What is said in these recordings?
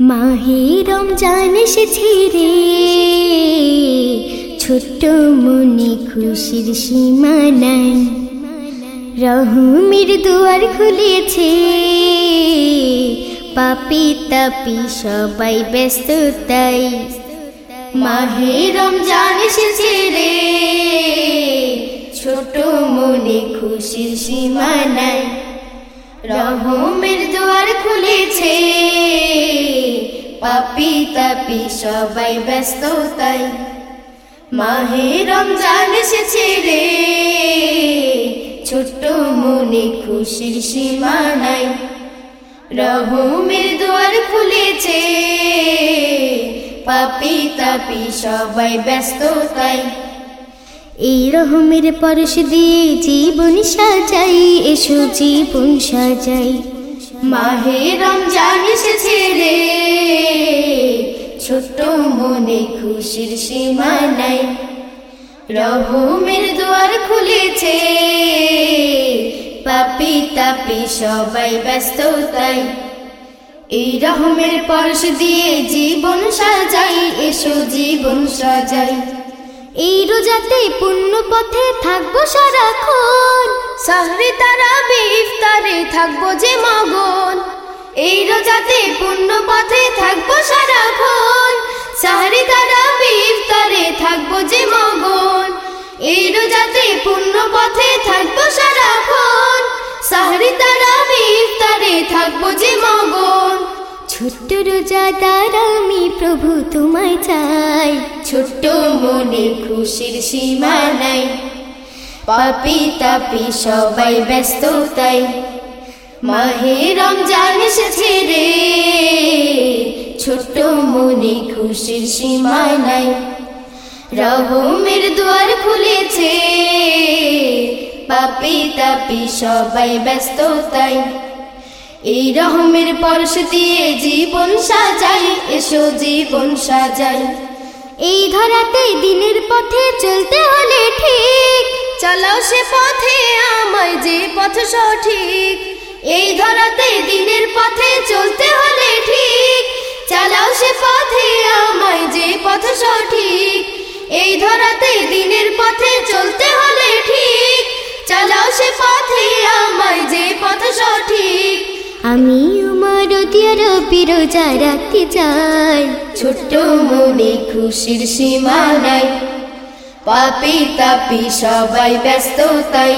মাহে রমজান এসেছে রে। ছোট্ট মনে খুশির সীমা নাই রহমের দুয়ার খুলেছে। পাপি তাপি সবাই ব্যস্ত তাই। মাহে রমজান এসেছে রে। ছোট মনে খুশির সীমা নাই রহমের দুয়ার খুলেছে। পাপি তাপি, সবাই ব্যস্ত তাই। মাহে রমজান এসেছে রে, ছোট্ট মনে খুশির সীমা নাই। রহমের দুয়ার খুলেছে, পাপি তাপি, সবাই ব্যস্ত তাই। এই রহমের পরশ দিয়ে জীবন সাজাই, এসো জীবন সাজাই। মাহে রমজান এসেছে রে। ছোট্ট মনে খুশির সীমা নাই। রহমের দুয়ার খুলেছে। পাপি তাপি সবাই ব্যস্ত তাই। এই রহমের পরশ দিয়ে জীবন সাজাই, এসো জীবন সাজাই। এই রোজাতে পুণ্য পথে থাকব সারাক্ষণ। সাহরে তারা ইফতারে থাকব যে রোজাতে পুণ্য পথে থাকব সারাক্ষণ। সাহরে তারা থাকব যে মগন। পুণ্য পথে থাকব সারাক্ষণ। সাহরে তারা থাকব যে মগন। ছোট্ট আমি প্রভু তোমায় চাই। ছোট্ট মনে খুশির সীমা নাই। পাপি তাপি সবাই ব্যস্ত তাই। মাহে রমজান এসেছে খুশির সীমা নাই। রহমের দুয়ার খুলেছে। পাপি তাপি সবাই ব্যস্ত তাই। এই রহমের পরশ দিয়ে জীবন সাজাই, এসো জীবন সাজাই। এই ধরাতে দিনের পথে চলতে হলে ঠিক। চালাও সে পথে আমায় যে পথ সঠিক। এই ধরাতে দিনের পথে চলতে হলে ঠিক। সে যে পথ সঠিক, এই ধরাতে দিনের পথে চলতে হলে ঠিক। চালাও সে পথে আমায় যে পথ সঠিক। আমি আমার রবি রোজা রাখতে চাই। ছোট্ট মনে খুশির সীমা নাই। পাপি তাপি সবাই ব্যস্ত তাই।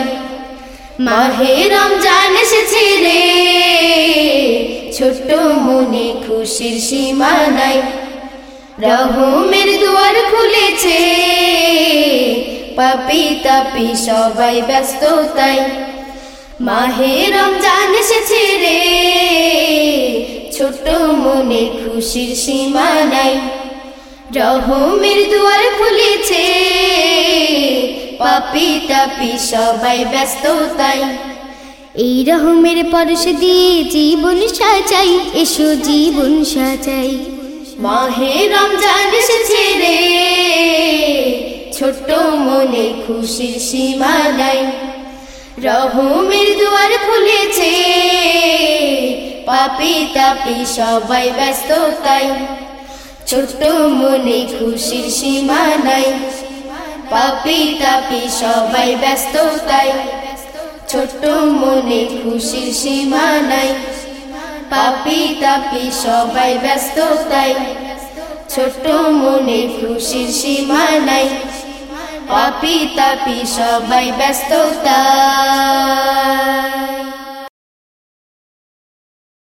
মাহে রমজান এসেছে রে। ছোট্ট মনে খুশির সীমা নাই। রহমের দুয়ার খুলেছে, পাপি তাপি সবাই ব্যস্ত তাই। মাহে রমজান এসেছে রে, ছোট্ট মনে খুশির সীমা নাই। রহমের দুয়ার খুলেছে, পাপি তাপি সবাই ব্যস্ত তাই। এই রহমের পরশ দিয়ে জীবন সাজাই, এসো জীবন সাজাই। মাহে রমজান এসেছে রে, ছোট্ট মনে খুশির সীমা নাই। রহমের দুয়ার খুলেছে, পাপি তাপি সবাই ব্যস্ত তাই। ছোট্ট মনে খুশির সীমা নাই, পাপি তাপি সবাই ব্যস্ত তাই। ছোট্ট মনে খুশির সীমা নাই। পাপি তাপি সবাই ব্যস্ত তাই। ছোট্ট মনে খুশির সীমা নাই। পাপি তাপি সবাই ব্যস্ততা